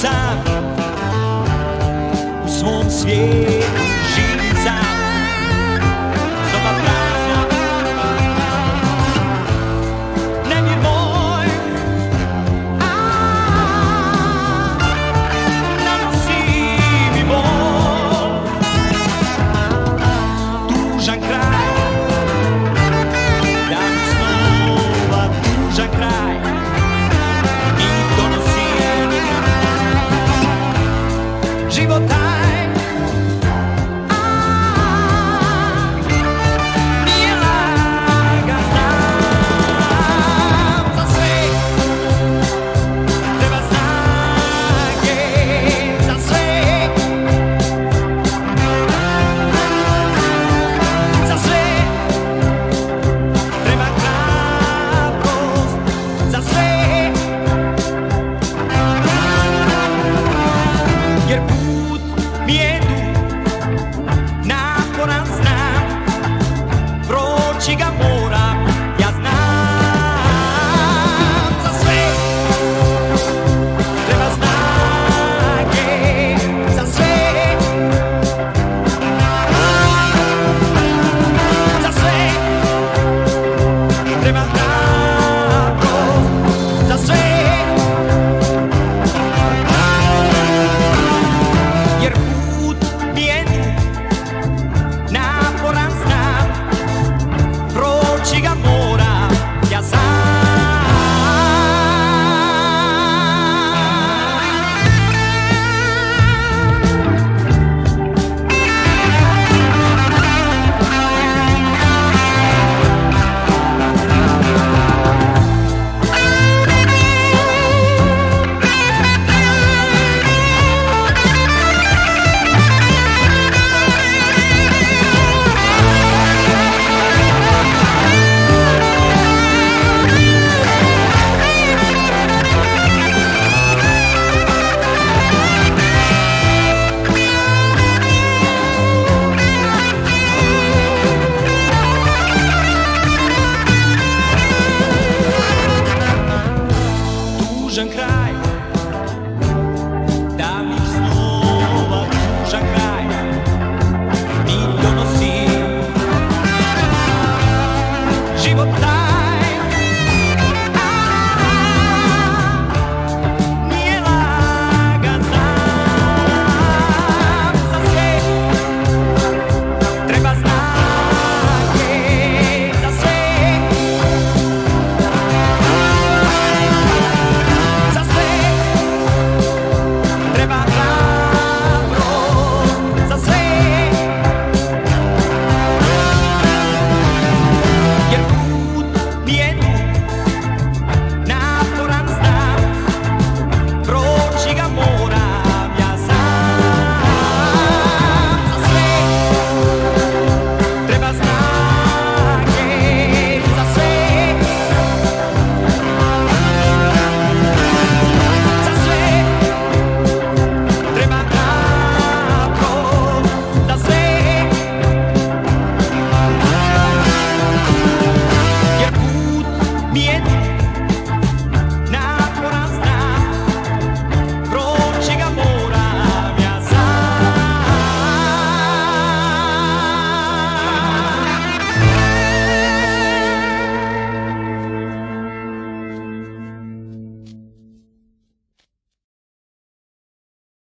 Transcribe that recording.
sám v svom svete. bien.